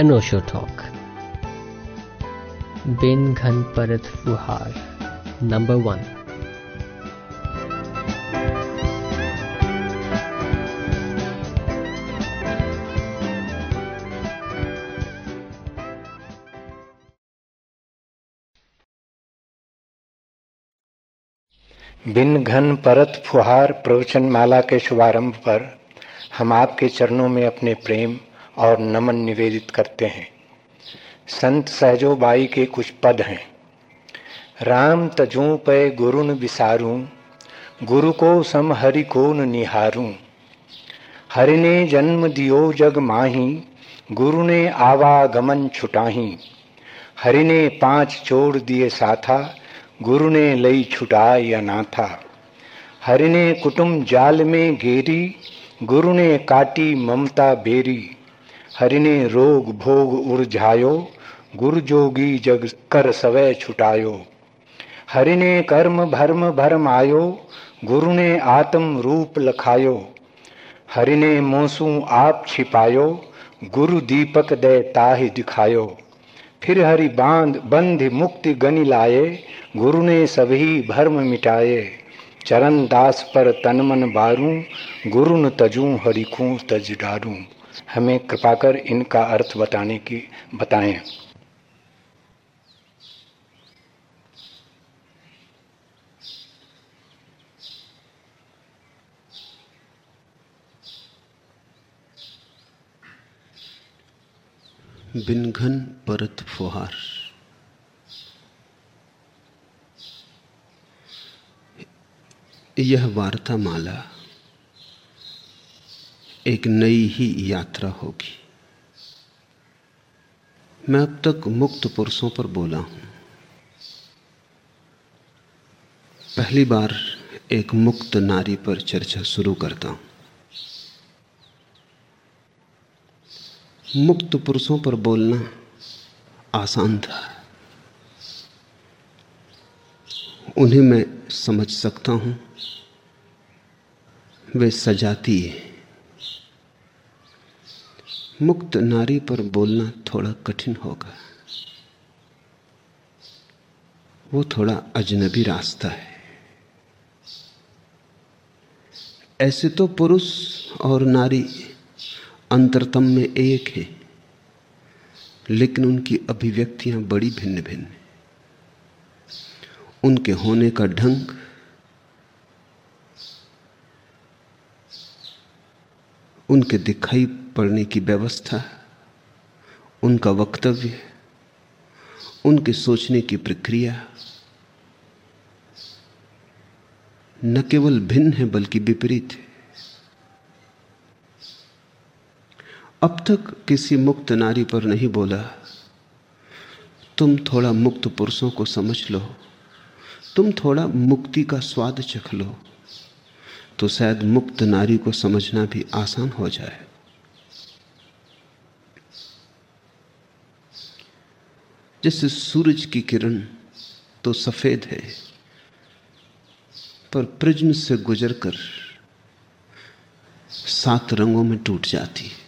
अनोशो talk बिन घन परत फुहार नंबर वन बिन घन परत फुहार प्रवचन माला के शुभारंभ पर हम आपके चरणों में अपने प्रेम और नमन निवेदित करते हैं। संत सहजो बाई के कुछ पद हैं। राम तजू पे गुरुन विसारू गुरु को सम हरि को निहारू। हरि ने जन्म दियो जग माही, गुरु ने आवागमन छुटाही। हरि ने पाँच छोड़ दिए साथा, गुरु ने लई छुटाई अनाथा। हरि ने कुटुम जाल में घेरी, गुरु ने काटी ममता बेरी। हरि ने रोग भोग उर्झायो गुरु जोगी जग कर सवय छुटायो। हरि ने कर्म भर्म भरम आयो गुरु ने आत्म रूप लखायो। हरि ने मोसू आप छिपायो, गुरु दीपक दे ताहि दिखायो। फिर हरि बाँध बंध मुक्ति गनि लाए गुरु ने सभी भर्म मिटाए। चरण दास पर तन मन बारू, गुरु न तजू हरिखू तज डारू। हमें कृपा कर इनका अर्थ बताने की, बताएँ। बिन घन परत फुहार। यह वार्ता माला एक नई ही यात्रा होगी। मैं अब तक मुक्त पुरुषों पर बोला हूँ। पहली बार एक मुक्त नारी पर चर्चा शुरू करता हूँ। मुक्त पुरुषों पर बोलना आसान था। उन्हें मैं समझ सकता हूँ। वे सजाती है। मुक्त नारी पर बोलना थोड़ा कठिन होगा। वो थोड़ा अजनबी रास्ता है। ऐसे तो पुरुष और नारी अंतरतम में एक है, लेकिन उनकी अभिव्यक्तियाँ बड़ी भिन्न भिन्न उनके होने का ढंग उनके दिखाई पड़ने की व्यवस्था, उनका वक्तव्य, उनके सोचने की प्रक्रिया न केवल भिन्न है, बल्कि विपरीत है। अब तक किसी मुक्त नारी पर नहीं बोला, तुम थोड़ा मुक्त पुरुषों को समझ लो, तुम थोड़ा मुक्ति का स्वाद चख लो तो शायद मुक्त नारी को समझना भी आसान हो जाए। जैसे सूरज की किरण तो सफ़ेद है, पर प्रिज्म से गुजरकर सात रंगों में टूट जाती है।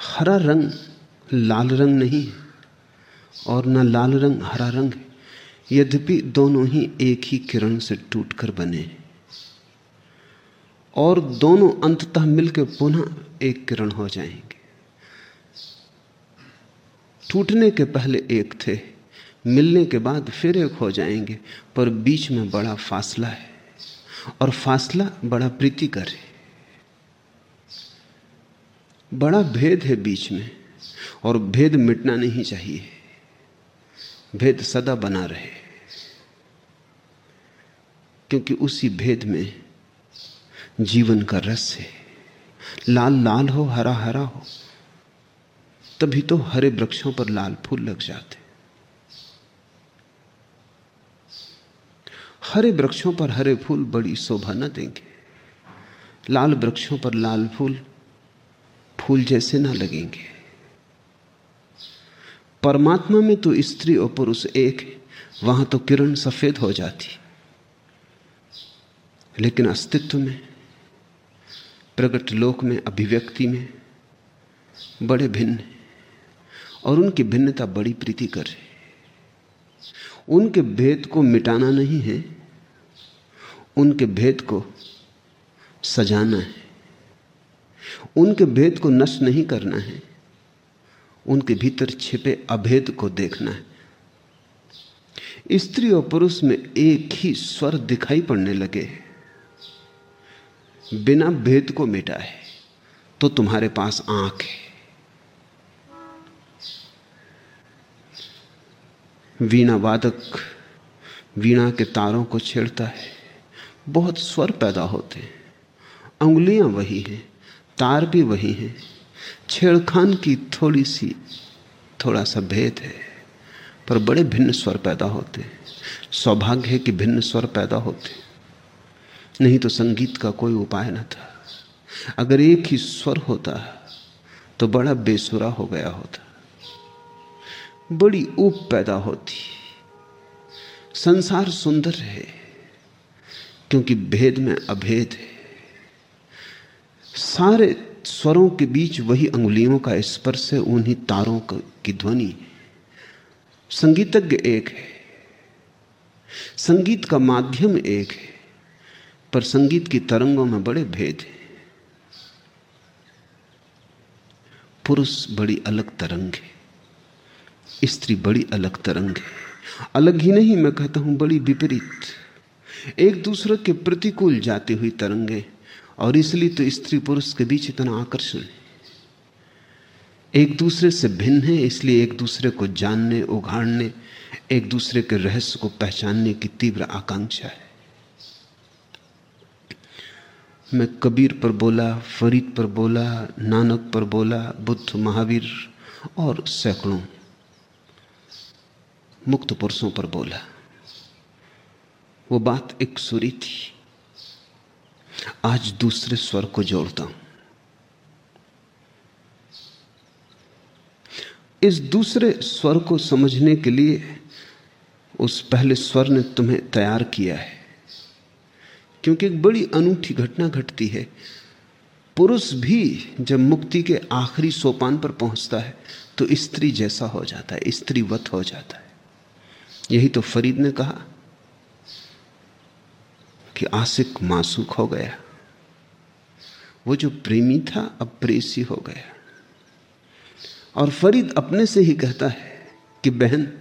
हरा रंग लाल रंग नहीं है और न लाल रंग हरा रंग है, यद्यपि दोनों ही एक ही किरण से टूटकर बने और दोनों अंततः मिलकर पुनः एक किरण हो जाएँगे। टूटने के पहले एक थे, मिलने के बाद फिर एक हो जाएँगे, पर बीच में बड़ा फासला है, और फासला बड़ा प्रीतिकर है। बड़ा भेद है बीच में, और भेद मिटना नहीं चाहिए, भेद सदा बना रहे, क्योंकि उसी भेद में जीवन का रस है। लाल लाल हो, हरा हरा हो तभी तो हरे वृक्षों पर लाल फूल लग जाते। हरे वृक्षों पर हरे फूल बड़ी शोभा न देंगे। लाल वृक्षों पर लाल फूल फूल जैसे ना लगेंगे। परमात्मा में तो स्त्री और पुरुष एक है, वहाँ तो किरण सफ़ेद हो जाती। लेकिन अस्तित्व में प्रकट लोक में, अभिव्यक्ति में बड़े भिन्न और उनकी भिन्नता बड़ी प्रीतिकर है। उनके भेद को मिटाना नहीं है, उनके भेद को सजाना है। उनके भेद को नष्ट नहीं करना है, उनके भीतर छिपे अभेद को देखना है। स्त्री और पुरुष में एक ही स्वर दिखाई पड़ने लगे बिना भेद को मिटाए तो तुम्हारे पास आँख है। वीणा वादक वीणा के तारों को छेड़ता है। बहुत स्वर पैदा होते हैं। उंगलियाँ वही हैं, तार भी वही हैं। छेड़खान की थोड़ी सी, थोड़ा सा भेद है, पर बड़े भिन्न स्वर पैदा होते हैं। सौभाग्य है कि भिन्न स्वर पैदा होते नहीं तो संगीत का कोई उपाय न था। अगर एक ही स्वर होता तो बड़ा बेसुरा हो गया होता। बड़ी ऊप पैदा होती। संसार सुंदर है, क्योंकि भेद में अभेद है। सारे स्वरों के बीच वही अंगुलियों का स्पर्श है, उन्हीं तारों की ध्वनि। संगीतज्ञ एक है। संगीत का माध्यम एक है, पर संगीत की तरंगों में बड़े भेद हैं। पुरुष बड़ी अलग तरंग है। स्त्री बड़ी अलग तरंग है। अलग ही नहीं, मैं कहता हूँ बड़ी विपरीत। एक दूसरे के प्रतिकूल जाती हुई तरंगे, और इसलिए तो स्त्री पुरुष के बीच इतना आकर्षण है। एक दूसरे से भिन्न है, इसलिए एक दूसरे को जानने, उघाड़ने, एक दूसरे के रहस्य को पहचानने की तीव्र आकांक्षा है। मैं कबीर पर बोला, फरीद पर बोला, नानक पर बोला, बुद्ध महावीर और सैकड़ों मुक्त पुरुषों पर बोला, वो बात एक सुरी थी। आज दूसरे स्वर को जोड़ता हूँ। इस दूसरे स्वर को समझने के लिए उस पहले स्वर ने तुम्हें तैयार किया है, क्योंकि एक बड़ी अनूठी घटना घटती है। पुरुष भी जब मुक्ति के आखिरी सोपान पर पहुँचता है तो स्त्री जैसा हो जाता है, स्त्रीवत हो जाता है। यही तो फरीद ने कहा कि आशिक मासूक हो गया। वो जो प्रेमी था, अब प्रेसी हो गया। और फरीद अपने से ही कहता है कि, बहन,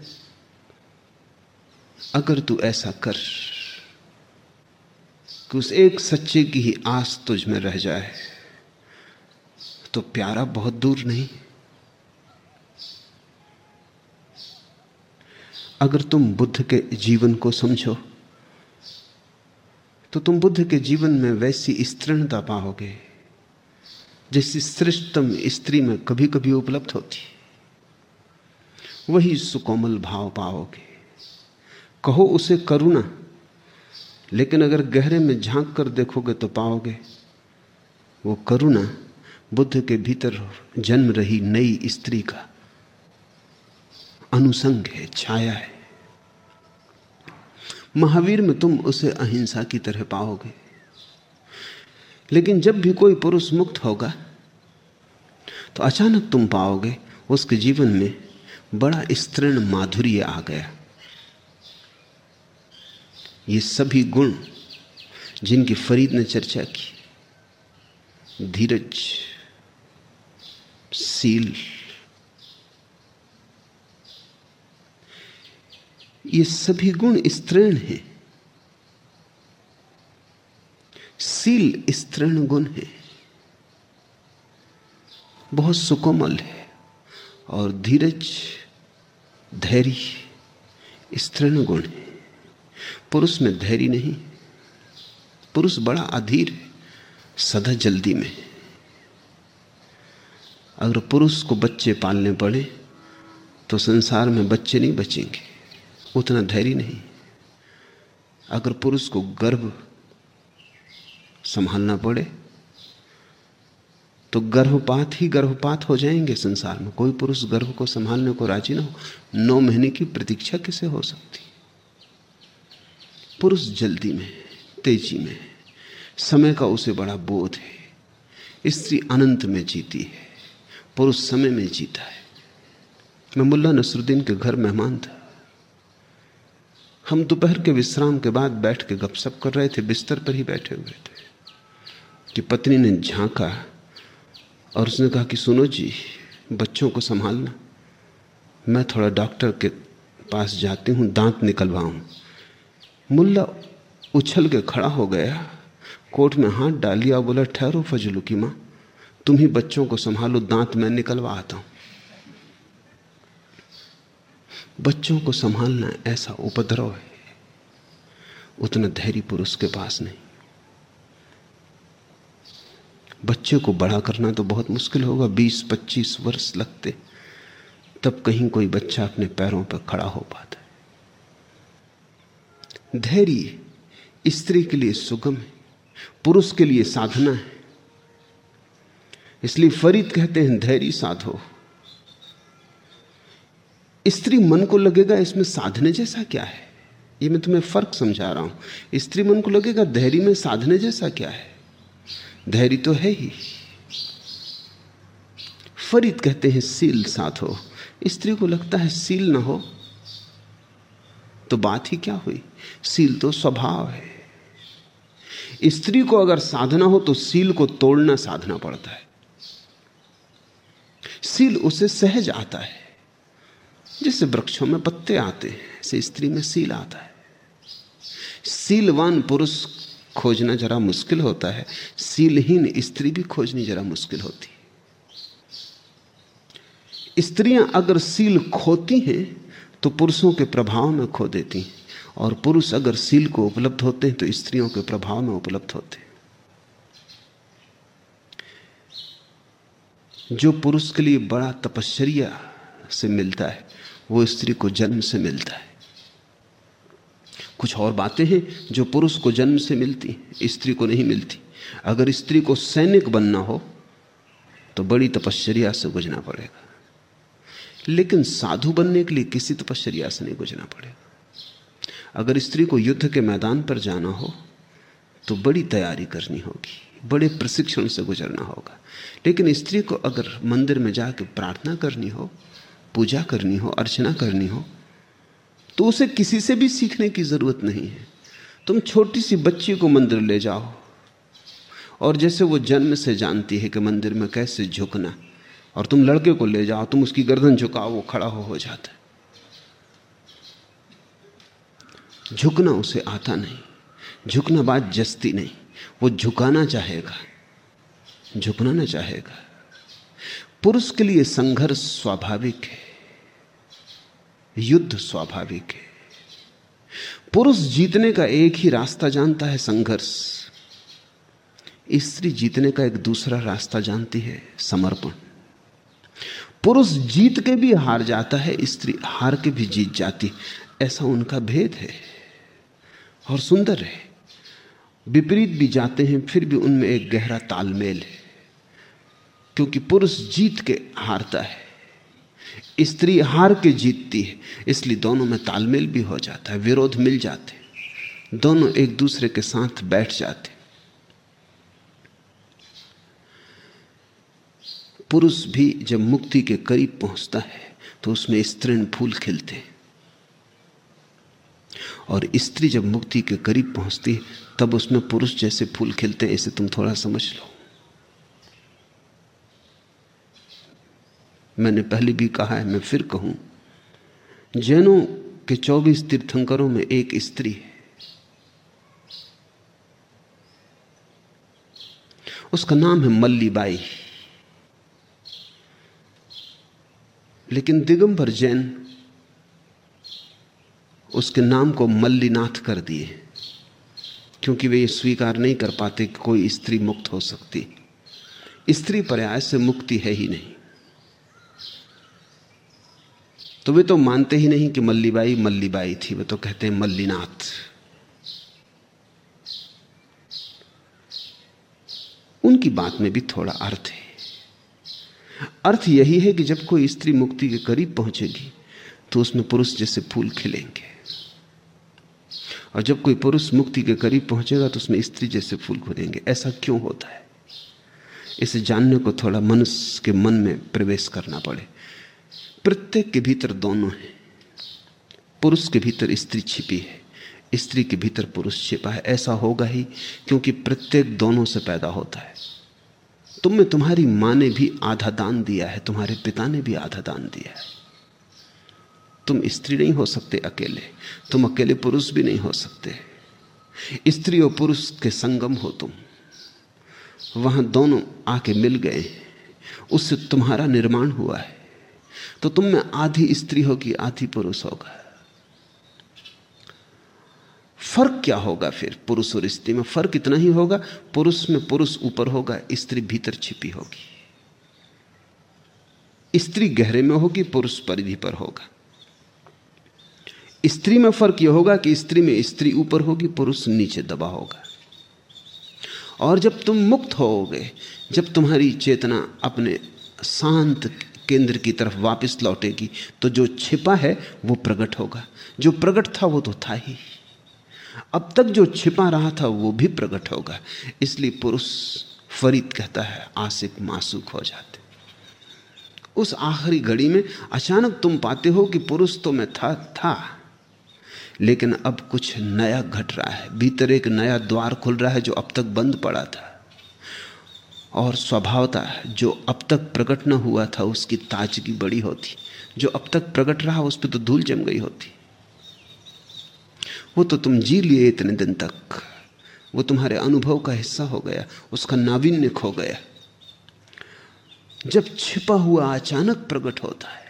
अगर तू ऐसा कर कि उस एक सच्चे की ही आस तुझ में रह जाए तो प्यारा बहुत दूर नहीं। अगर तुम बुद्ध के जीवन को समझो तो तुम बुद्ध के जीवन में वैसी स्तृणता पाओगे, जैसी श्रेष्ठतम स्त्री में कभी कभी उपलब्ध होती। वही सुकोमल भाव पाओगे। कहो उसे करुणा, लेकिन अगर गहरे में झाँक कर देखोगे तो पाओगे, वो करुणा बुद्ध के भीतर जन्म रही नई स्त्री का। अनुसंग है, छाया है। महावीर में तुम उसे अहिंसा की तरह पाओगे। लेकिन जब भी कोई पुरुष मुक्त होगा तो अचानक तुम पाओगे, उसके जीवन में बड़ा स्तृण माधुर्य आ गया। ये सभी गुण जिनकी फरीद ने चर्चा की, धीरज, सील ये सभी गुण स्त्रीण हैं। सील स्त्रीण गुण है। बहुत सुकोमल है और धीरज, धैर्य स्त्रीण गुण है। पुरुष में धैर्य नहीं, पुरुष बड़ा अधीर है, सदा जल्दी में अगर पुरुष को बच्चे पालने पड़े तो संसार में बच्चे नहीं बचेंगे। उतना धैर्य नहीं। अगर पुरुष को गर्भ संभालना पड़े तो गर्भपात ही गर्भपात हो जाएँगे संसार में। कोई पुरुष गर्भ को संभालने को राज़ी ना हो, नौ महीने की प्रतीक्षा किसे हो सकती? पुरुष जल्दी में, तेज़ी में, समय का उसे बड़ा बोध है। स्त्री अनंत में जीती है, पुरुष समय में जीता है। मैं मुल्ला नसरुद्दीन के घर मेहमान था। हम दोपहर के विश्राम के बाद बैठ के गपशप कर रहे थे, बिस्तर पर ही बैठे हुए थे। कि पत्नी ने झांका और उसने कहा कि सुनो जी, बच्चों को संभालना। मैं थोड़ा डॉक्टर के पास जाती हूँ, दांत निकलवाऊँ। मुल्ला उछल के खड़ा हो गया, कोट में हाथ डाल लिया बोला, ठहरो फजलू की माँ, तुम ही बच्चों को संभालो, दांत मैं निकलवा आता हूँ। बच्चों को संभालना ऐसा उपद्रव है। उतना धैर्य पुरुष के पास नहीं। बच्चे को बड़ा करना तो बहुत मुश्किल होगा। 20-25 वर्ष लगते, तब कहीं कोई बच्चा अपने पैरों पर खड़ा हो पाता है। धैर्य स्त्री के लिए सुगम है, पुरुष के लिए साधना है। इसलिए फरीद कहते हैं, धैर्य साधो। स्त्री मन को लगेगा, इसमें साधने जैसा क्या है? ये मैं तुम्हें फ़र्क समझा रहा हूँ। स्त्री मन को लगेगा, धैर्य में साधने जैसा क्या है? धैर्य तो है ही। फरीद कहते हैं, सील साधो स्त्री को लगता है, सील ना हो। तो बात ही क्या हुई? सील तो स्वभाव है। स्त्री को अगर साधना हो तो सील को तोड़ना साधना पड़ता है। सील उसे सहज आता है। जैसे वृक्षों में पत्ते आते हैं, ऐसे स्त्री में सील आता है। सीलवान पुरुष खोजना जरा मुश्किल होता है, सीलहीन स्त्री भी खोजनी जरा मुश्किल होती है। स्त्रियाँ अगर सील खोती हैं तो पुरुषों के प्रभाव में खो देती हैं, और पुरुष अगर सील को उपलब्ध होते हैं तो स्त्रियों के प्रभाव में उपलब्ध होते हैं। जो पुरुष के लिए बड़ा तपश्चर्या से मिलता है वो स्त्री को जन्म से मिलता है। कुछ और बातें हैं जो पुरुष को जन्म से मिलती स्त्री को नहीं मिलती। अगर स्त्री को सैनिक बनना हो तो बड़ी तपश्चर्या से गुजरना पड़ेगा। लेकिन साधु बनने के लिए किसी तपश्चर्या से नहीं गुजरना पड़ेगा। अगर स्त्री को युद्ध के मैदान पर जाना हो तो बड़ी तैयारी करनी होगी, बड़े प्रशिक्षण से गुजरना होगा। लेकिन स्त्री को अगर मंदिर में जाकर प्रार्थना करनी हो पूजा करनी हो, अर्चना करनी हो तो उसे किसी से भी सीखने की ज़रूरत नहीं है। तुम छोटी सी बच्ची को मंदिर ले जाओ। और जैसे वो जन्म से जानती है कि मंदिर में कैसे झुकना, और तुम लड़के को ले जाओ, तुम उसकी गर्दन झुकाओ, वो खड़ा हो हो जाता है। झुकना उसे आता नहीं। झुकना बात जस्ती नहीं। वो झुकाना चाहेगा। झुकना ना चाहेगा। पुरुष के लिए संघर्ष स्वाभाविक है। युद्ध स्वाभाविक है। पुरुष जीतने का एक ही रास्ता जानता है संघर्ष। स्त्री जीतने का एक दूसरा रास्ता जानती है समर्पण। पुरुष जीत के भी हार जाता है, स्त्री हार के भी जीत जाती ऐसा उनका भेद है और सुंदर है। विपरीत भी जाते हैं, फिर भी उनमें एक गहरा तालमेल है। क्योंकि पुरुष जीत के हारता है। स्त्री हार के जीतती है, इसलिए दोनों में तालमेल भी हो जाता है, विरोध मिल जाते दोनों एक दूसरे के साथ बैठ जाते पुरुष भी जब मुक्ति के करीब पहुँचता है तो उसमें स्त्रीण फूल खिलते और स्त्री जब मुक्ति के करीब पहुँचती है, तब उसमें पुरुष जैसे फूल खिलते हैं, इसे तुम थोड़ा समझ लो। मैंने पहले भी कहा है, मैं फिर कहूँ, जैनों के 24 तीर्थंकरों में एक स्त्री है। उसका नाम है मल्लीबाई। लेकिन दिगंबर जैन उसके नाम को मल्लीनाथ कर दिए, क्योंकि वे ये स्वीकार नहीं कर पाते कि कोई स्त्री मुक्त हो सकती। स्त्री पर्याय से मुक्ति है ही नहीं। तो वे तो मानते ही नहीं कि मल्लीबाई मल्लीबाई थी। वे तो कहते हैं मल्लीनाथ। उनकी बात में भी थोड़ा अर्थ है। अर्थ यही है कि जब कोई स्त्री मुक्ति के करीब पहुंचेगी तो उसमें पुरुष जैसे फूल खिलेंगे। और जब कोई पुरुष मुक्ति के करीब पहुंचेगा तो उसमें स्त्री जैसे फूल खुलेंगे। ऐसा क्यों होता है? इसे जानने को थोड़ा मनुष्य के मन में प्रवेश करना पड़े। प्रत्येक के भीतर दोनों हैं। पुरुष के भीतर स्त्री छिपी है। स्त्री के भीतर पुरुष छिपा है। ऐसा होगा ही क्योंकि प्रत्येक दोनों से पैदा होता है। तुमने तुम्हारी माँ ने भी आधा दान दिया है, तुम्हारे पिता ने भी आधा दान दिया है। तुम स्त्री नहीं हो सकते अकेले। तुम अकेले पुरुष भी नहीं हो सकते। स्त्री और पुरुष के संगम हो तुम। वहाँ दोनों आके मिल गए उससे तुम्हारा निर्माण हुआ है। तो तुम में आधी स्त्री होगी, आधी पुरुष होगा। फ़र्क क्या होगा फिर? पुरुष और स्त्री में फ़र्क इतना ही होगा, पुरुष में पुरुष ऊपर होगा, स्त्री भीतर छिपी होगी। स्त्री गहरे में होगी, पुरुष परिधि पर होगा। स्त्री में फ़र्क यह होगा कि स्त्री में स्त्री ऊपर होगी, पुरुष नीचे दबा होगा। और जब तुम मुक्त होोगे जब तुम्हारी चेतना अपने शांत केंद्र की तरफ़ वापस लौटेगी तो जो छिपा है, वो प्रकट होगा। जो प्रकट था, वो तो था ही। अब तक जो छिपा रहा था, वो भी प्रकट होगा। इसलिए पुरुष फरीद कहता है आसिक मासूक हो जाते। उस आखिरी घड़ी में अचानक तुम पाते हो कि पुरुष तो मैं था था। लेकिन अब कुछ नया घट रहा है। भीतर एक नया द्वार खुल रहा है, जो अब तक बंद पड़ा था। और स्वभावता जो अब तक प्रकट न हुआ था, उसकी ताजगी बड़ी होती। जो अब तक प्रकट रहा, उस पर तो धूल जम गई होती। वो तो तुम जी लिए इतने दिन तक। वो तुम्हारे अनुभव का हिस्सा हो गया, उसका नाविन्य खो गया। जब छिपा हुआ अचानक प्रकट होता है,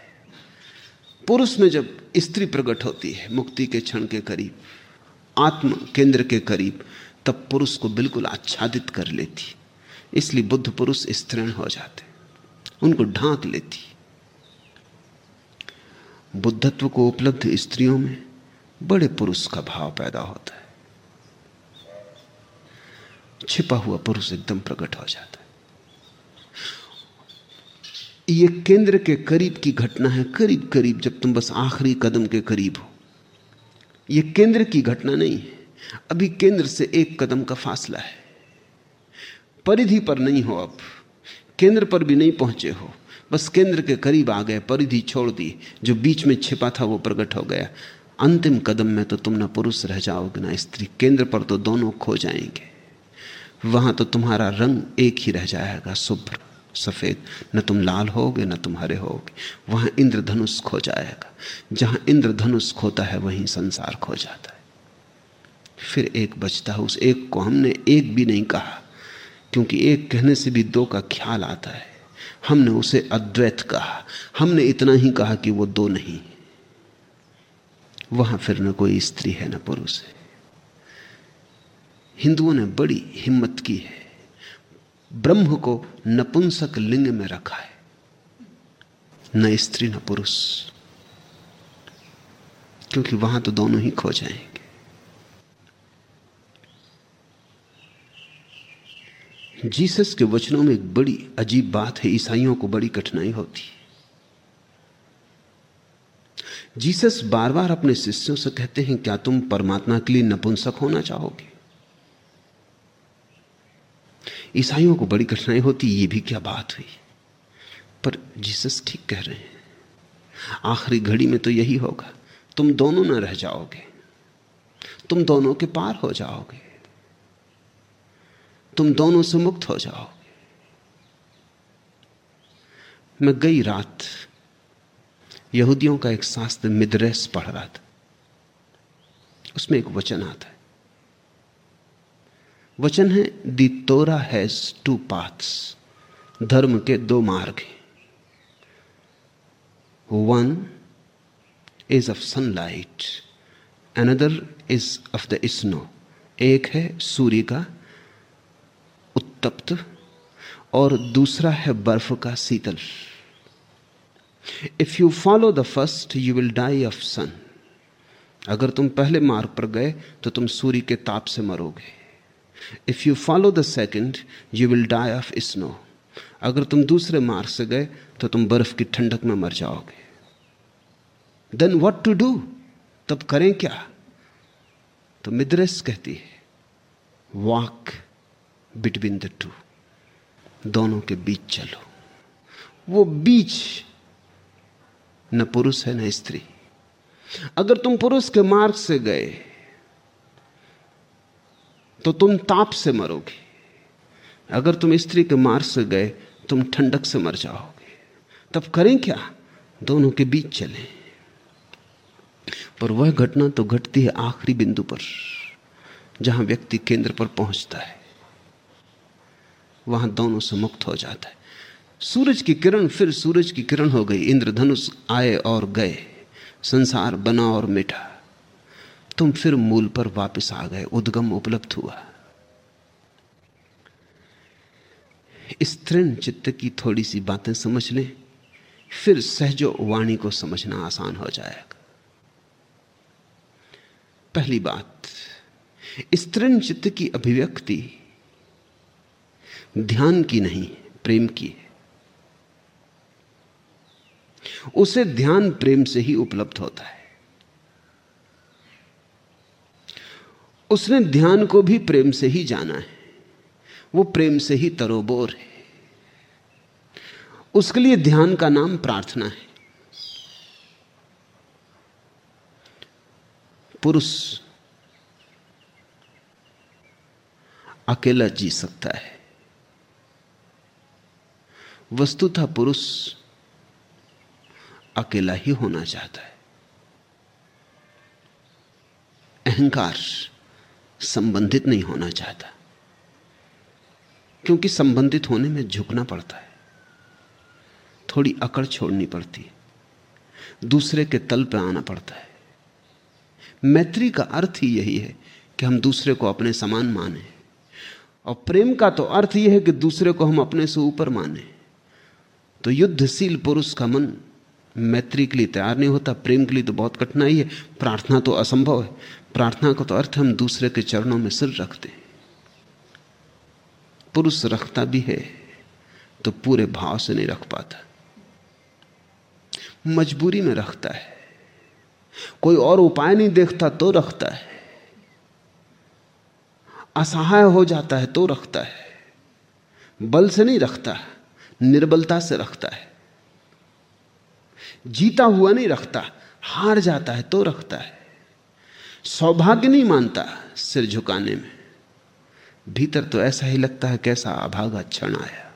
पुरुष में जब स्त्री प्रकट होती है, मुक्ति के क्षण के करीब, आत्म केंद्र के करीब, तब पुरुष को बिल्कुल आच्छादित कर लेती। इसलिए बुद्ध पुरुष स्त्रीण हो जाते उनको ढांक लेती बुद्धत्व को उपलब्ध स्त्रियों में बड़े पुरुष का भाव पैदा होता है। छिपा हुआ पुरुष एकदम प्रकट हो जाता है। ये केंद्र के करीब की घटना है, करीब करीब जब तुम बस आखिरी कदम के करीब हो। यह केंद्र की घटना नहीं है। अभी केंद्र से एक कदम का फासला है। परिधि पर नहीं हो अब केंद्र पर भी नहीं पहुँचे हो। बस केंद्र के करीब आ गए, परिधि छोड़ दी, जो बीच में छिपा था वो प्रकट हो गया। अंतिम कदम में तो तुम ना पुरुष रह जाओगे, ना स्त्री। केंद्र पर तो दोनों खो जाएँगे। वहाँ तो तुम्हारा रंग एक ही रह जाएगा, शुभ्र, सफ़ेद। न तुम लाल होगे, न तुम हरे होगे। वहाँ इंद्रधनुष खो जाएगा। जहाँ इंद्रधनुष खोता है, वहीं संसार खो जाता है। फिर एक बचता है, उस एक को हमने एक भी नहीं कहा। क्योंकि एक कहने से भी दो का ख्याल आता है। हमने उसे अद्वैत कहा। हमने इतना ही कहा कि वो दो नहीं। वहाँ फिर न कोई स्त्री है, न पुरुष है। हिंदुओं ने बड़ी हिम्मत की है। ब्रह्म को नपुंसक लिंग में रखा है। न स्त्री, न पुरुष। क्योंकि वहाँ तो दोनों ही खो जाएँगे। जीसस के वचनों में एक बड़ी अजीब बात है, ईसाइयों को बड़ी कठिनाई होती है। जीसस बार बार अपने शिष्यों से कहते हैं, क्या तुम परमात्मा के लिए नपुंसक होना चाहोगे? ईसाइयों को बड़ी कठिनाई होती, ये भी क्या बात हुई? पर जीसस ठीक कह रहे हैं, आखिरी घड़ी में तो यही होगा, तुम दोनों न रह जाओगे, तुम दोनों के पार हो जाओगे। तुम दोनों से मुक्त हो जाओ। मैं गई रात, यहूदियों का एक शास्त्र मिद्रेस पढ़ रहा था। उसमें एक वचन आता है। वचन है, दी तोरा हैज़ टू पाथ्स, धर्म के दो मार्ग हैं। One is of sunlight, another is of the snow, एक है सूर्य का उत्तप्त और दूसरा है बर्फ़ का शीतल। If you follow the first you will die of sun अगर तुम पहले मार्ग पर गए तो तुम सूर्य के ताप से मरोगे। If you follow the second you will die of snow अगर तुम दूसरे मार्ग से गए तो तुम बर्फ़ की ठंडक में मर जाओगे। देन वट टू डू तब करें क्या? तो मिद्रेस कहती है वॉक बिटवीन द टू। दोनों के बीच चलो। वो बीच न पुरुष है, न स्त्री। अगर तुम पुरुष के मार्ग से गए तो तुम ताप से मरोगे। अगर तुम स्त्री के मार्ग से गए, तुम ठंडक से मर जाओगे। तब करें क्या? दोनों के बीच चलें। पर वह घटना तो घटती है आखिरी बिंदु पर, जहाँ व्यक्ति केंद्र पर पहुँचता है। वहाँ दोनों से मुक्त हो जाता है। सूरज की किरण फिर सूरज की किरण हो गई। इंद्रधनुष आए और गए। संसार बना और मिटा। तुम फिर मूल पर वापस आ गए। उद्गम उपलब्ध हुआ। इस तृण चित्त की थोड़ी सी बातें समझ लें। फिर सहजो वाणी को समझना आसान हो जाएगा। पहली बात स्त्रीण चित्त की अभिव्यक्ति ध्यान की नहीं है, प्रेम की है। उसे ध्यान प्रेम से ही उपलब्ध होता है। उसने ध्यान को भी प्रेम से ही जाना है। वो प्रेम से ही तरोबोर है। उसके लिए ध्यान का नाम प्रार्थना है। पुरुष अकेला जी सकता है। वस्तुतः पुरुष अकेला ही होना चाहता है। अहंकार संबंधित नहीं होना चाहता, क्योंकि संबंधित होने में झुकना पड़ता है। थोड़ी अकड़ छोड़नी पड़ती है, दूसरे के तल पर आना पड़ता है। मैत्री का अर्थ ही यही है कि हम दूसरे को अपने समान माने, और प्रेम का तो अर्थ यह है कि दूसरे को हम अपने से ऊपर माने। तो युद्धशील पुरुष का मन मैत्री के लिए तैयार नहीं होता, प्रेम के लिए तो बहुत कठिनाई है। प्रार्थना तो असंभव है। प्रार्थना का तो अर्थ हम दूसरे के चरणों में सिर रखते पुरुष रखता भी है तो पूरे भाव से नहीं रख पाता। मजबूरी में रखता है। कोई और उपाय नहीं देखता तो रखता है। असहाय हो जाता है तो रखता है। बल से नहीं रखता। निर्बलता से रखता है। जीता हुआ नहीं रखता, हार जाता है तो रखता है। सौभाग्य नहीं मानता सिर झुकाने में। भीतर तो ऐसा ही लगता है कैसा अभागा क्षण आया।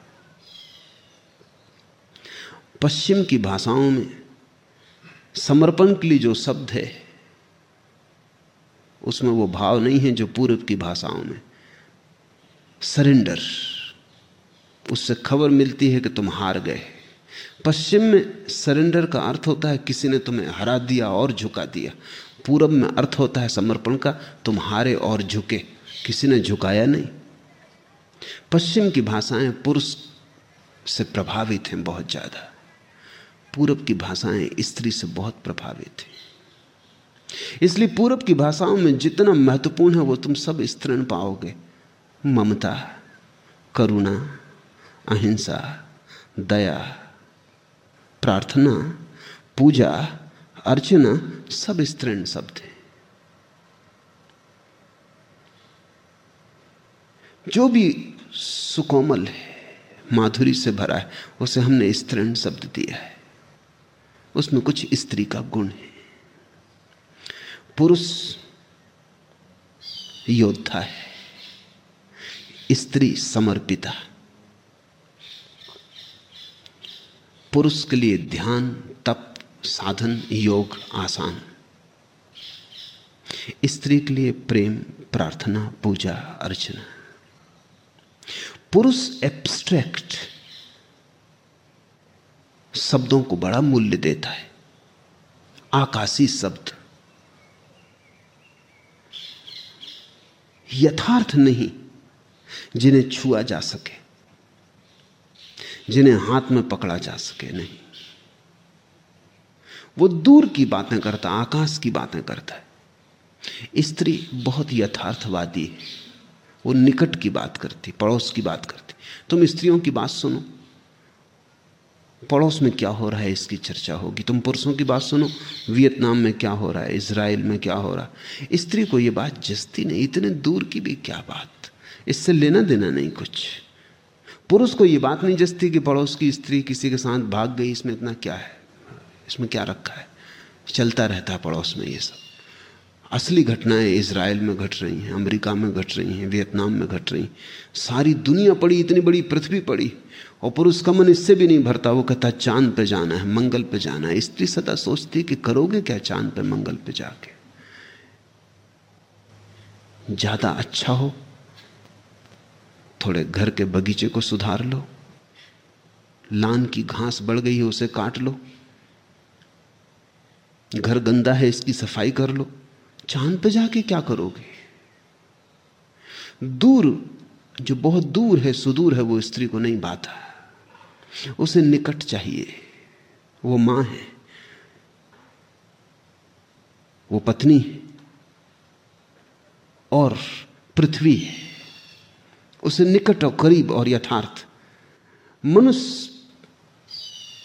पश्चिम की भाषाओं में समर्पण के लिए जो शब्द है, उसमें वो भाव नहीं है जो पूर्व की भाषाओं में। सरेंडर। उससे खबर मिलती है कि तुम हार गए। पश्चिम में सरेंडर का अर्थ होता है किसी ने तुम्हें हरा दिया और झुका दिया। पूरब में अर्थ होता है समर्पण का, तुम हारे और झुके, किसी ने झुकाया नहीं। पश्चिम की भाषाएँ पुरुष से प्रभावित हैं बहुत ज़्यादा। पूरब की भाषाएँ स्त्री से बहुत प्रभावित हैं। इसलिए पूरब की भाषाओं में जितना महत्वपूर्ण है, वो तुम सब स्तृण पाओगे। ममता, करुणा अहिंसा, दया, प्रार्थना, पूजा, अर्चना, सब स्त्रीण शब्द है जो भी सुकोमल है, माधुरी से भरा है, उसे हमने स्त्रीण शब्द दिया है। उसमें कुछ स्त्री का गुण है। पुरुष योद्धा है। स्त्री समर्पिता। पुरुष के लिए ध्यान, तप, साधन, योग आसान। स्त्री के लिए प्रेम, प्रार्थना, पूजा, अर्चना। पुरुष एब्स्ट्रैक्ट शब्दों को बड़ा मूल्य देता है। आकाशी शब्द। यथार्थ नहीं जिन्हें छुआ जा सके। जिन्हें हाथ में पकड़ा जा सके नहीं। वो दूर की बातें करता, आकाश की बातें करता है। स्त्री बहुत यथार्थवादी है। वो निकट की बात करती, पड़ोस की बात करती। तुम स्त्रियों की बात सुनो। पड़ोस में क्या हो रहा है इसकी चर्चा होगी। तुम पुरुषों की बात सुनो। वियतनाम में क्या हो रहा है? इसराइल में क्या हो रहा है? स्त्री को यह बात जस्ती नहीं, इतने दूर की भी क्या बात? इससे लेना देना नहीं कुछ। पुरुष को यह बात नहीं जचती कि पड़ोस की स्त्री किसी के साथ भाग गई, इसमें इतना क्या है? इसमें क्या रखा है? चलता रहता है पड़ोस में ये सब। असली घटनाएँ इसराइल में घट रही हैं, अमेरिका में घट रही हैं, वियतनाम में घट रही सारी दुनिया पड़ी, इतनी बड़ी पृथ्वी पड़ी, और पुरुष का मन इससे भी नहीं भरता, वो कहता, चाँद पे जाना है, मंगल पे जाना है। स्त्री सदा सोचती कि करोगे क्या चाँद पे, मंगल पे जाके? ज़्यादा अच्छा हो थोड़े घर के बगीचे को सुधार लो। लान की घास बढ़ गई है, उसे काट लो। घर गंदा है, इसकी सफ़ाई कर लो। चाँद पे जाके क्या करोगे? दूर, जो बहुत दूर है, सुदूर है, वो स्त्री को नहीं बाता उसे निकट चाहिए। वो माँ है। वो पत्नी है। और पृथ्वी है। उसे निकट और करीब और यथार्थ। मनुष्य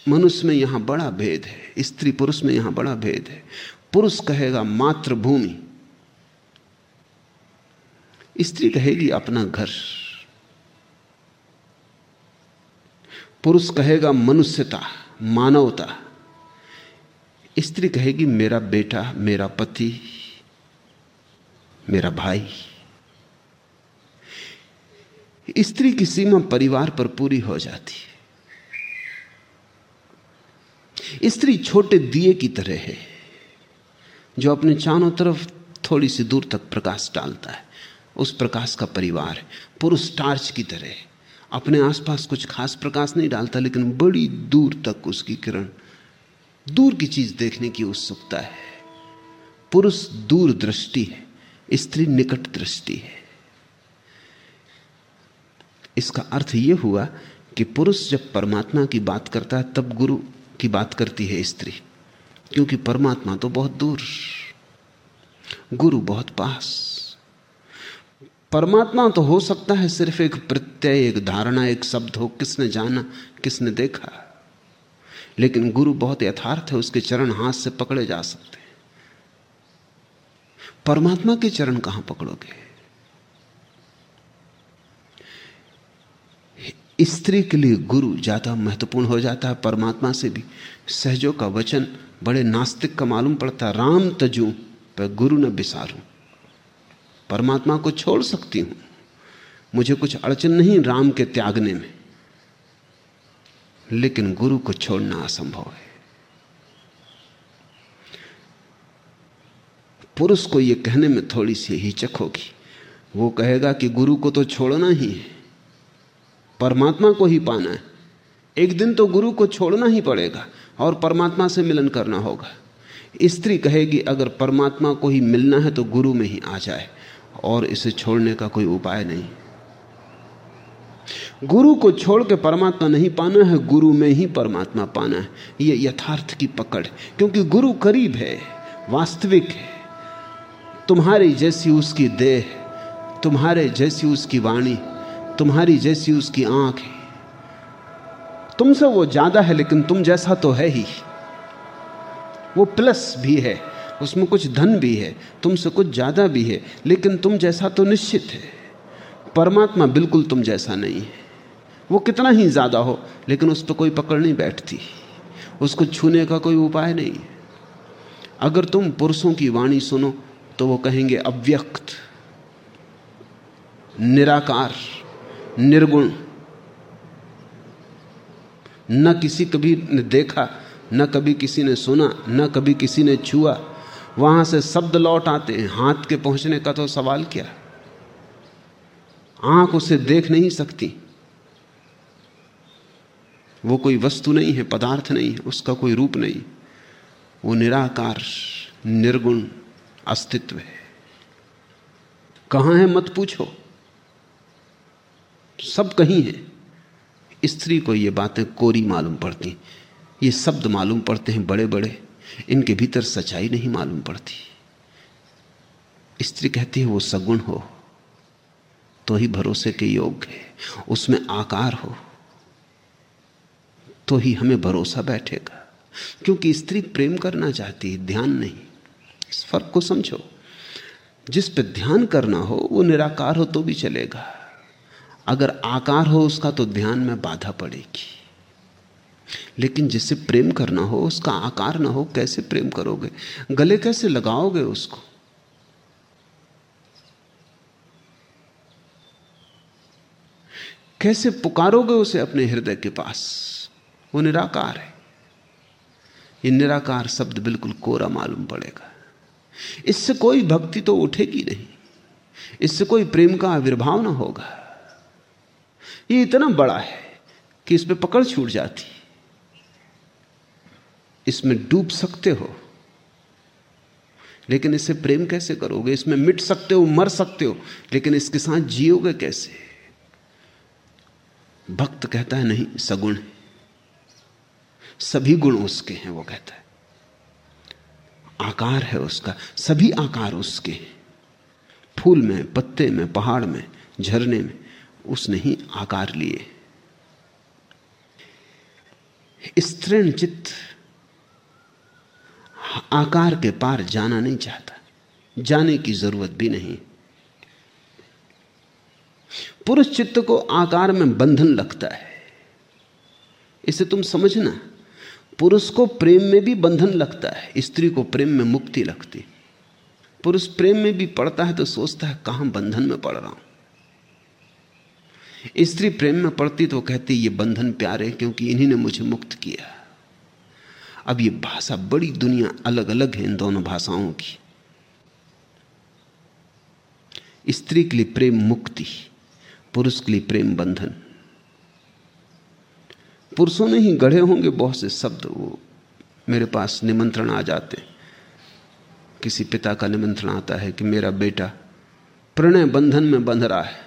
मनुष्य में यहाँ बड़ा भेद है, स्त्री पुरुष में यहाँ बड़ा भेद है। पुरुष कहेगा, मातृभूमि। स्त्री कहेगी, अपना घर। पुरुष कहेगा, मनुष्यता, मानवता। स्त्री कहेगी, मेरा बेटा, मेरा पति, मेरा भाई। स्त्री की सीमा परिवार पर पूरी हो जाती है। स्त्री छोटे दिए की तरह है, जो अपने चारों तरफ़ थोड़ी सी दूर तक प्रकाश डालता है। उस प्रकाश का परिवार है पुरुष टार्च की तरह है। अपने आसपास कुछ खास प्रकाश नहीं डालता, लेकिन बड़ी दूर तक उसकी किरण दूर की चीज़ देखने की उत्सुकता है। पुरुष दूर दृष्टि है, स्त्री निकट दृष्टि है। इसका अर्थ यह हुआ कि पुरुष जब परमात्मा की बात करता है, तब गुरु की बात करती है स्त्री। क्योंकि परमात्मा तो बहुत दूर, गुरु बहुत पास। परमात्मा तो हो सकता है सिर्फ़ एक प्रत्यय, एक धारणा, एक शब्द हो, किसने जाना, किसने देखा। लेकिन गुरु बहुत यथार्थ है, उसके चरण हाथ से पकड़े जा सकते हैं। परमात्मा के चरण कहाँ पकड़ोगे? स्त्री के लिए गुरु ज़्यादा महत्वपूर्ण हो जाता है, परमात्मा से भी। सहजों का वचन बड़े नास्तिक का मालूम पड़ता है। राम तजू पर गुरु न बिसारूं। परमात्मा को छोड़ सकती हूँ। मुझे कुछ अड़चन नहीं राम के त्यागने में। लेकिन गुरु को छोड़ना असंभव है। पुरुष को यह कहने में थोड़ी सी हिचक होगी। वो कहेगा कि गुरु को तो छोड़ना ही है। परमात्मा को ही पाना है। एक दिन तो गुरु को छोड़ना ही पड़ेगा और परमात्मा से मिलन करना होगा। स्त्री कहेगी, अगर परमात्मा को ही मिलना है तो गुरु में ही आ जाए और इसे छोड़ने का कोई उपाय नहीं। गुरु को छोड़ के परमात्मा नहीं पाना है, गुरु में ही परमात्मा पाना है। यह यथार्थ की पकड़, क्योंकि गुरु करीब है, वास्तविक है। तुम्हारी जैसी उसकी देह, तुम्हारे जैसी उसकी वाणी तुम्हारी जैसी उसकी आँख है। तुमसे वो ज़्यादा है, लेकिन तुम जैसा तो है ही। वो प्लस भी है, उसमें कुछ धन भी है, तुमसे कुछ ज़्यादा भी है, लेकिन तुम जैसा तो निश्चित है। परमात्मा बिल्कुल तुम जैसा नहीं है। वो कितना ही ज़्यादा हो, लेकिन उस पर कोई पकड़ नहीं बैठती। उसको छूने का कोई उपाय नहीं अगर तुम पुरुषों की वाणी सुनो तो वो कहेंगे अव्यक्त, निराकार। निर्गुण। न किसी कभी ने देखा, न कभी किसी ने सुना, न कभी किसी ने छुआ। वहाँ से शब्द लौट आते हैं। हाथ के पहुँचने का तो सवाल क्या? आँख उसे देख नहीं सकती। वो कोई वस्तु नहीं है, पदार्थ नहीं है, उसका कोई रूप नहीं। वो निराकार, निर्गुण अस्तित्व है। कहाँ है, मत पूछो। सब कहीं है। स्त्री को ये बातें कोरी मालूम पड़ती ये शब्द मालूम पड़ते हैं बड़े बड़े इनके भीतर सच्चाई नहीं मालूम पड़ती। स्त्री कहती है, वो सगुण हो तो ही भरोसे के योग्य है। उसमें आकार हो तो ही हमें भरोसा बैठेगा। क्योंकि स्त्री प्रेम करना चाहती है, ध्यान नहीं। इस फ़र्क को समझो। जिस पे ध्यान करना हो, वो निराकार हो तो भी चलेगा। अगर आकार हो उसका तो ध्यान में बाधा पड़ेगी। लेकिन जिससे प्रेम करना हो, उसका आकार ना हो, कैसे प्रेम करोगे? गले कैसे लगाओगे उसको? कैसे पुकारोगे उसे अपने हृदय के पास? वो निराकार है। ये निराकार शब्द बिल्कुल कोरा मालूम पड़ेगा। इससे कोई भक्ति तो उठेगी नहीं। इससे कोई प्रेम का आविर्भाव ना होगा। ये इतना बड़ा है कि इस पर पकड़ छूट जाती। इसमें डूब सकते हो। लेकिन इससे प्रेम कैसे करोगे? इसमें मिट सकते हो, मर सकते हो, लेकिन इसके साथ जियोगे कैसे? भक्त कहता है, नहीं, सगुण है। सभी गुण उसके हैं, वो कहता है। आकार है उसका, सभी आकार उसके हैं। फूल में, पत्ते में, पहाड़ में, झरने में। उसने ही आकार लिए। स्त्रीण चित्त आकार के पार जाना नहीं चाहता, जाने की ज़रूरत भी नहीं। पुरुष चित्त को आकार में बंधन लगता है। इसे तुम समझना, पुरुष को प्रेम में भी बंधन लगता है, स्त्री को प्रेम में मुक्ति लगती। पुरुष प्रेम में भी पड़ता है तो सोचता है, कहाँ बंधन में पड़ रहा हूँ? स्त्री प्रेम में पड़ती तो कहती, ये बंधन प्यारे क्योंकि इन्हीं ने मुझे मुक्त किया अब ये भाषा बड़ी दुनिया अलग अलग है इन दोनों भाषाओं की। स्त्री के लिए प्रेम मुक्ति, पुरुष के लिए प्रेम बंधन। पुरुषों ने ही गढ़े होंगे बहुत से शब्द, वो मेरे पास निमंत्रण आ जाते किसी पिता का निमंत्रण आता है कि मेरा बेटा प्रणय बंधन में बंध रहा है।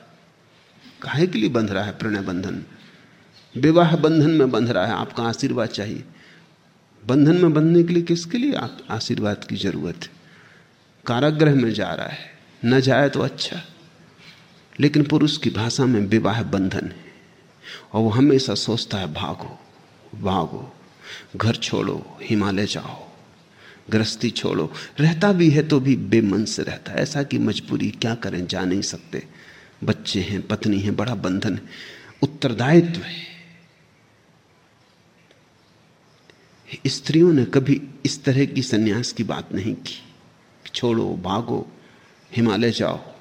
काहे के लिए बंध रहा है प्रणय बंधन? विवाह बंधन में बंध रहा है, आपका आशीर्वाद चाहिए। बंधन में बंधने के लिए किसके लिए आप आशीर्वाद की ज़रूरत है? कारागृह में जा रहा है, न जाए तो अच्छा। लेकिन पुरुष की भाषा में विवाह बंधन है। और वो हमेशा सोचता है, भागो भागो, घर छोड़ो, हिमालय जाओ, गृहस्थी छोड़ो। रहता भी है तो भी बेमन से रहता है। ऐसा कि मजबूरी क्या करें, जा नहीं सकते। बच्चे हैं, पत्नी है, बड़ा बंधन है, उत्तरदायित्व है। स्त्रियों ने कभी इस तरह की सन्यास की बात नहीं की छोड़ो, भागो, हिमालय जाओ।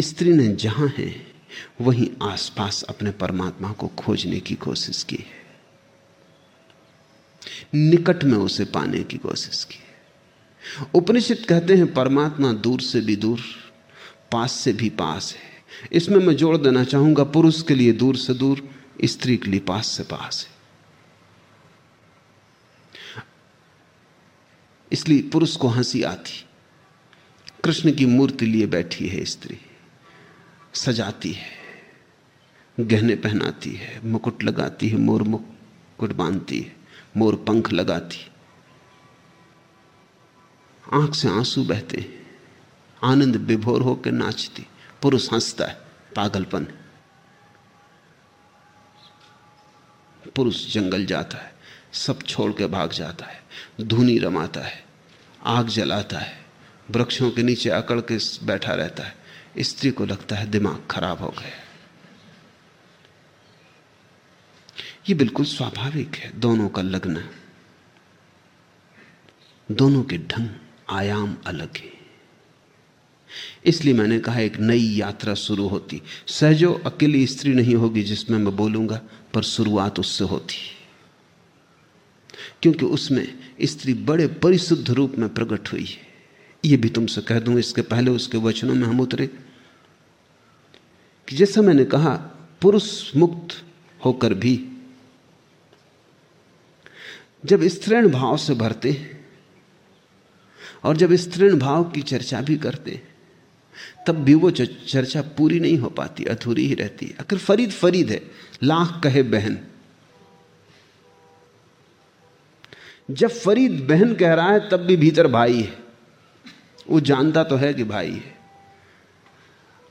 स्त्री ने जहाँ है, वहीं आसपास अपने परमात्मा को खोजने की कोशिश की है। निकट में उसे पाने की कोशिश की। उपनिषद कहते हैं, परमात्मा दूर से भी दूर, पास से भी पास है। इसमें मैं जोड़ देना चाहूँगा, पुरुष के लिए दूर से दूर, स्त्री के लिए पास से पास है। इसलिए पुरुष को हँसी आती, कृष्ण की मूर्ति लिए बैठी है स्त्री, सजाती है, गहने पहनाती है, मुकुट लगाती है, मोर मुकुट बांधती है, मोर पंख लगाती आँख से आँसू बहते हैं। आनंद विभोर होकर नाचती पुरुष हंसता है। पागलपन। पुरुष जंगल जाता है। सब छोड़ के भाग जाता है। धूनी रमाता है। आग जलाता है। वृक्षों के नीचे अकड़ के बैठा रहता है। स्त्री को लगता है दिमाग खराब हो गया ये बिल्कुल स्वाभाविक है। दोनों का लगना। दोनों के ढंग। आयाम अलग है। इसलिए मैंने कहा एक नई यात्रा शुरू होती। सहजो अकेली स्त्री नहीं होगी जिसमें मैं बोलूँगा, पर शुरुआत उससे होती। क्योंकि उसमें स्त्री बड़े परिशुद्ध रूप में प्रकट हुई है। ये भी तुमसे कह दूँ, इसके पहले उसके वचनों में हम उतरे कि जैसा मैंने कहा, पुरुष मुक्त होकर भी जब स्त्रीण भाव से भरते और जब स्त्रीण भाव की चर्चा भी करते तब भी वो चर्चा पूरी नहीं हो पाती, अधूरी ही रहती है। अगर फरीद फरीद है, लाख कहे बहन। जब फरीद बहन कह रहा है, तब भी भीतर भाई है। वो जानता तो है कि भाई है।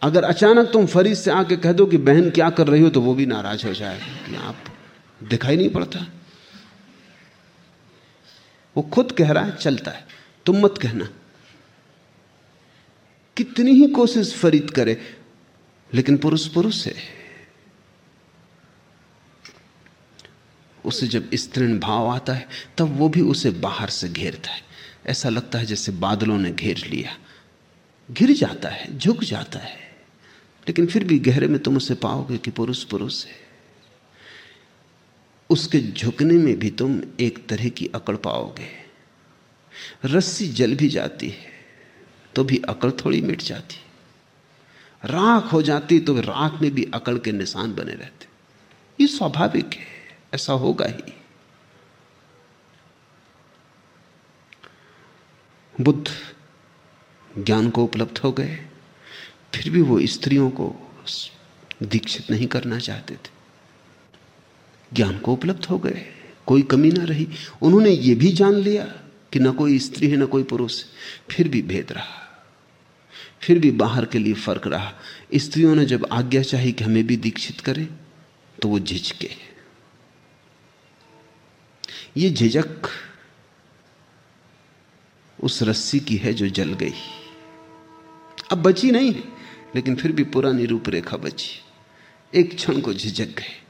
अगर अचानक तुम फरीद से आके कह दो कि बहन क्या कर रही हो तो वो भी नाराज़ हो जाए, कि आप दिखाई नहीं पड़ता। वो खुद कह रहा है, चलता है। तुम मत कहना। कितनी ही कोशिश फरीद करे, लेकिन पुरुष पुरुष है। उसे जब स्त्रीण भाव आता है, तब वो भी उसे बाहर से घेरता है। ऐसा लगता है जैसे बादलों ने घेर लिया। गिर जाता है, झुक जाता है। लेकिन फिर भी गहरे में तुम उसे पाओगे कि पुरुष पुरुष है। उसके झुकने में भी तुम एक तरह की अकड़ पाओगे। रस्सी जल भी जाती है तो भी अकड़ थोड़ी मिट जाती राख हो जाती तो राख में भी अकल के निशान बने रहते। ये स्वाभाविक है, ऐसा होगा ही। बुद्ध ज्ञान को उपलब्ध हो गए, फिर भी वो स्त्रियों को दीक्षित नहीं करना चाहते थे। ज्ञान को उपलब्ध हो गए, कोई कमी ना रही। उन्होंने ये भी जान लिया कि ना कोई स्त्री है, ना कोई पुरुष। फिर भी भेद रहा। फिर भी बाहर के लिए फ़र्क रहा। स्त्रियों ने जब आज्ञा चाही कि हमें भी दीक्षित करें तो वो झिझके ये झिझक उस रस्सी की है जो जल गई। अब बची नहीं, लेकिन फिर भी पुरानी रूपरेखा बची। एक क्षण को झिझक गए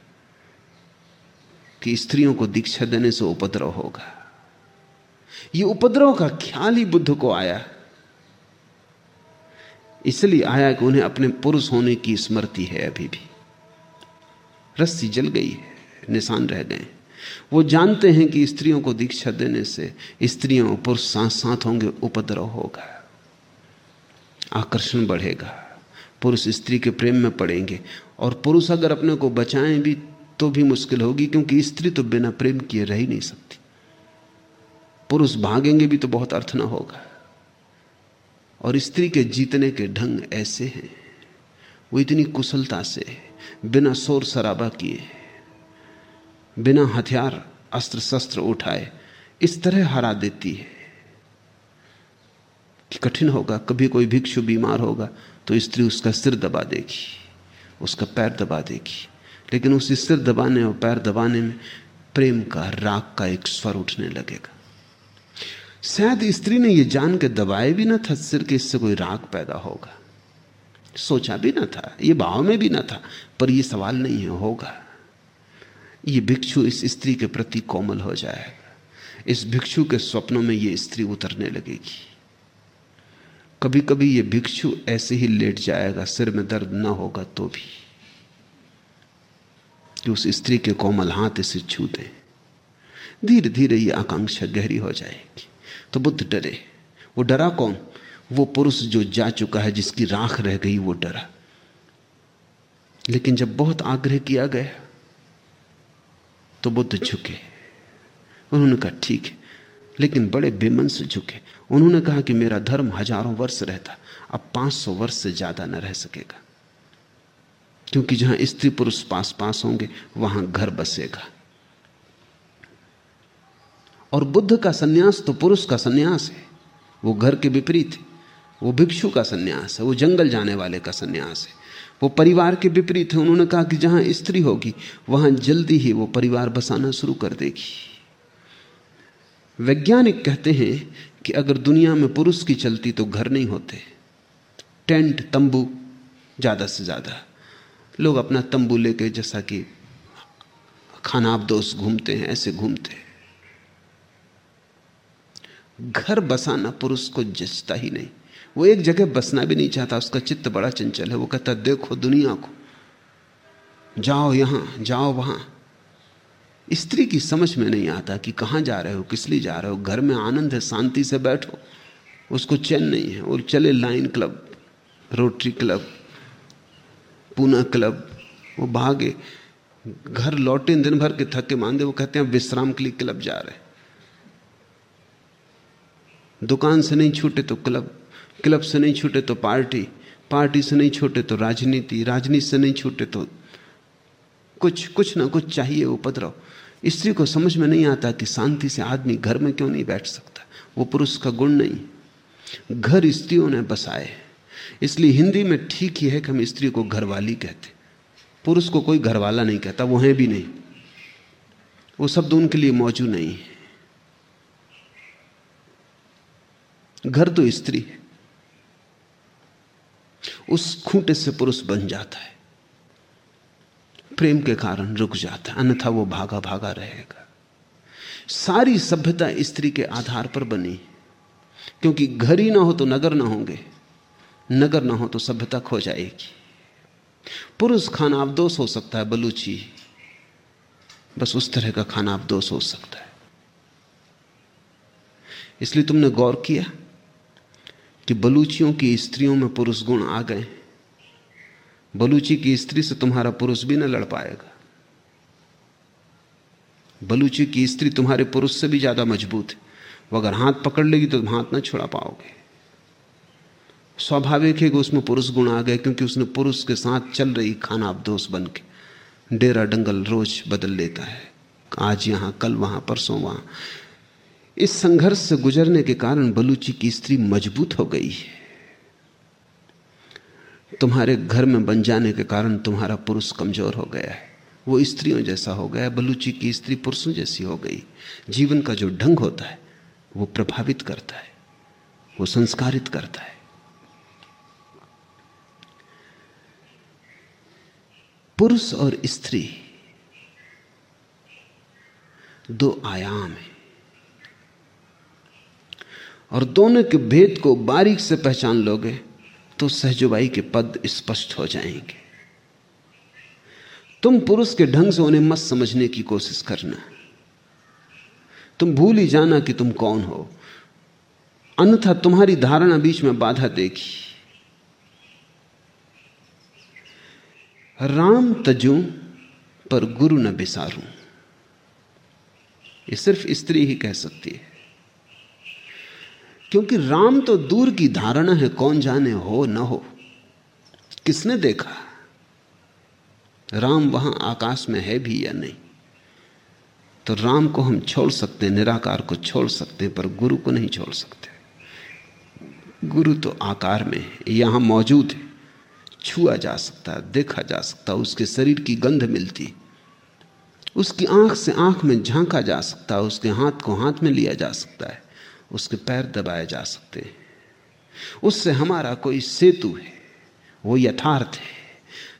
कि स्त्रियों को दीक्षा देने से उपद्रव होगा। ये उपद्रव का ख्याल ही बुद्ध को आया। इसलिए आया कि उन्हें अपने पुरुष होने की स्मृति है अभी भी। रस्सी जल गई है, निशान रह गए। वो जानते हैं कि स्त्रियों को दीक्षा देने से स्त्रियों और पुरुष साथ साथ होंगे, उपद्रव होगा। आकर्षण बढ़ेगा। पुरुष स्त्री के प्रेम में पड़ेंगे। और पुरुष अगर अपने को बचाएँ भी तो भी मुश्किल होगी, क्योंकि स्त्री तो बिना प्रेम किए रह ही नहीं सकती। पुरुष भागेंगे भी तो बहुत अर्थ ना होगा। और स्त्री के जीतने के ढंग ऐसे हैं। वो इतनी कुशलता से बिना शोर शराबा किए, बिना हथियार अस्त्र शस्त्र उठाए इस तरह हरा देती है। कि कठिन होगा, कभी कोई भिक्षु बीमार होगा तो स्त्री उसका सिर दबा देगी, उसका पैर दबा देगी। लेकिन उस सिर दबाने और पैर दबाने में प्रेम का, राग का एक स्वर उठने लगेगा। शायद स्त्री ने यह जान के दबाए भी ना था सिर के इससे कोई राग पैदा होगा। सोचा भी ना था, ये भाव में भी ना था, पर यह सवाल नहीं है, होगा। ये भिक्षु इस स्त्री के प्रति कोमल हो जाएगा। इस भिक्षु के स्वप्नों में ये स्त्री उतरने लगेगी। कभी कभी ये भिक्षु ऐसे ही लेट जाएगा, सिर में दर्द ना होगा तो भी। कि उस स्त्री के कोमल हाथ इसे छूते धीरे धीरे ये आकांक्षा गहरी हो जाएगी। तो बुद्ध डरे वो डरा कौन? वो पुरुष जो जा चुका है, जिसकी राख रह गई, वो डरा। लेकिन जब बहुत आग्रह किया गया तो बुद्ध झुके। उन्होंने कहा, ठीक है। लेकिन बड़े बेमन से झुके। उन्होंने कहा कि मेरा धर्म हज़ारों वर्ष रहता, अब 500 वर्ष से ज़्यादा न रह सकेगा। क्योंकि जहाँ स्त्री पुरुष पास पास होंगे, वहाँ घर बसेगा। और बुद्ध का सन्यास तो पुरुष का सन्यास है। वो घर के विपरीत है। वो भिक्षु का सन्यास है। वो जंगल जाने वाले का सन्यास है। वो परिवार के विपरीत है। उन्होंने कहा कि जहाँ स्त्री होगी, वहाँ जल्दी ही वो परिवार बसाना शुरू कर देगी। वैज्ञानिक कहते हैं कि अगर दुनिया में पुरुष की चलती तो घर नहीं होते। टेंट, तंबू, ज़्यादा से ज़्यादा। लोग अपना तंबू लेके जैसा कि खानाबदोश घूमते हैं, ऐसे घूमते हैं। घर बसाना पुरुष को जचता ही नहीं। वो एक जगह बसना भी नहीं चाहता, उसका चित्त बड़ा चंचल है। वो कहता, देखो दुनिया को, जाओ यहाँ, जाओ वहाँ। स्त्री की समझ में नहीं आता कि कहाँ जा रहे हो, किस लिए जा रहे हो। घर में आनंद है, शांति से बैठो। उसको चैन नहीं है, और चले lions club, rotary club, Poona club, वो भागे। घर लौटे, दिन भर के थके मांदे वो कहते हैं विश्राम के लिए क्लब जा रहे दुकान से नहीं छूटे तो क्लब क्लब से नहीं छूटे तो पार्टी पार्टी से नहीं छूटे तो राजनीति राजनीति से नहीं छूटे तो कुछ कुछ ना कुछ चाहिए उपद्रव। स्त्री को समझ में नहीं आता कि शांति से आदमी घर में क्यों नहीं बैठ सकता? वो पुरुष का गुण नहीं। घर स्त्रियों ने बसाए। इसलिए हिंदी में ठीक ही है कि हम स्त्री को घरवाली कहते। पुरुष को कोई घरवाला नहीं कहता, वो है भी नहीं। वो शब्द उनके लिए मौजूद नहीं है। घर तो स्त्री है। उस खूंटे से पुरुष बन जाता है। प्रेम के कारण रुक जाता है, अन्यथा वो भागा भागा रहेगा। सारी सभ्यता स्त्री के आधार पर बनी क्योंकि घर ही ना हो तो नगर ना होंगे, नगर ना हो तो सभ्यता खो जाएगी। पुरुष खाना आप दोष हो सकता है, बलूची। बस उस तरह का खाना आप दोष हो सकता है। इसलिए तुमने गौर किया कि बलूचियों की स्त्रियों में पुरुष गुण आ गए बलूची की स्त्री से तुम्हारा पुरुष भी न लड़ पाएगा। बलूची की स्त्री तुम्हारे पुरुष से भी ज़्यादा मज़बूत है। वो अगर हाथ पकड़ लेगी तो हाथ ना छुड़ा पाओगे। स्वाभाविक है कि उसमें पुरुष गुण आ गए क्योंकि उसने पुरुष के साथ चल रही खाना दोस्त बन के डेरा डंगल रोज बदल लेता है। आज यहाँ, कल वहाँ, परसों वहाँ। इस संघर्ष से गुजरने के कारण बलूची की स्त्री मज़बूत हो गई है। तुम्हारे घर में बन जाने के कारण तुम्हारा पुरुष कमज़ोर हो गया है। वो स्त्रियों जैसा हो गया बलूची की स्त्री पुरुषों जैसी हो गई। जीवन का जो ढंग होता है, वो प्रभावित करता है, वो संस्कारित करता है। पुरुष और स्त्री दो आयाम हैं। और दोनों के भेद को बारीक से पहचान लोगे तो सहजुबाई के पद स्पष्ट हो जाएँगे। तुम पुरुष के ढंग से उन्हें मत समझने की कोशिश करना। तुम भूल ही जाना कि तुम कौन हो। अन्यथा तुम्हारी धारणा बीच में बाधा देगी। राम तजू पर गुरु न बिसारू। ये सिर्फ़ स्त्री ही कह सकती है। क्योंकि राम तो दूर की धारणा है कौन जाने हो न हो। किसने देखा? राम वहाँ आकाश में है भी या नहीं? तो राम को हम छोड़ सकते, निराकार को छोड़ सकते हैं पर गुरु को नहीं छोड़ सकते। गुरु तो आकार में है, यहाँ मौजूद है। छुआ जा सकता है देखा जा सकता है उसके शरीर की गंध मिलती। उसकी आँख से आँख में झांका जा सकता है उसके हाथ को हाथ में लिया जा सकता है। उसके पैर दबाए जा सकते हैं। उससे हमारा कोई सेतु है, वो यथार्थ है।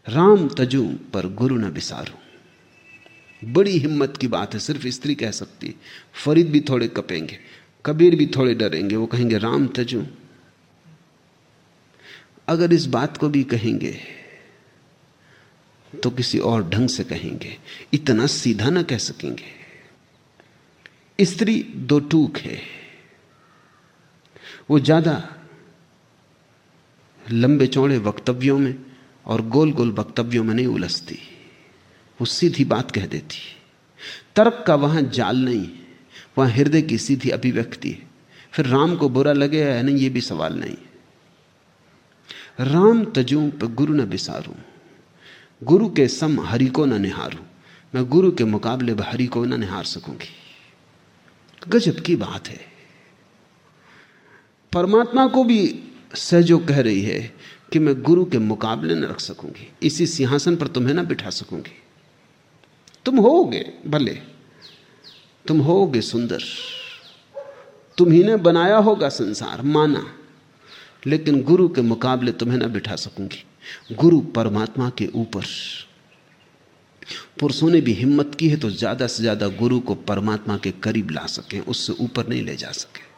राम तजू पर गुरु न बिसारू। बड़ी हिम्मत की बात है, सिर्फ़ स्त्री कह सकती है। फरीद भी थोड़े कपेंगे, कबीर भी थोड़े डरेंगे, वो कहेंगे, राम तजू, अगर इस बात को भी कहेंगे तो किसी और ढंग से कहेंगे। इतना सीधा ना कह सकेंगे। स्त्री दो टूक है। वो ज़्यादा लंबे चौड़े वक्तव्यों में और गोल गोल वक्तव्यों में नहीं उलझती। वो सीधी बात कह देती तर्क का वहाँ जाल नहीं वहाँ हृदय की सीधी अभिव्यक्ति है। फिर राम को बुरा लगे या नहीं, ये भी सवाल नहीं राम तजू पर गुरु न बिसारू। गुरु के सम हरि को न निहारू। मैं गुरु के मुकाबले हरि को न निहार सकूँगी। गजब की बात है। परमात्मा को भी सहजो कह रही है कि मैं गुरु के मुकाबले न रख सकूँगी। इसी सिंहासन पर तुम्हें ना बिठा सकूँगी। तुम होगे, भले। तुम होगे सुंदर। तुम ही ने बनाया होगा संसार, माना। लेकिन गुरु के मुकाबले तुम्हें ना बिठा सकूँगी। गुरु परमात्मा के ऊपर। पुरुषों ने भी हिम्मत की है तो ज़्यादा से ज़्यादा गुरु को परमात्मा के करीब ला सके, उससे ऊपर नहीं ले जा सके।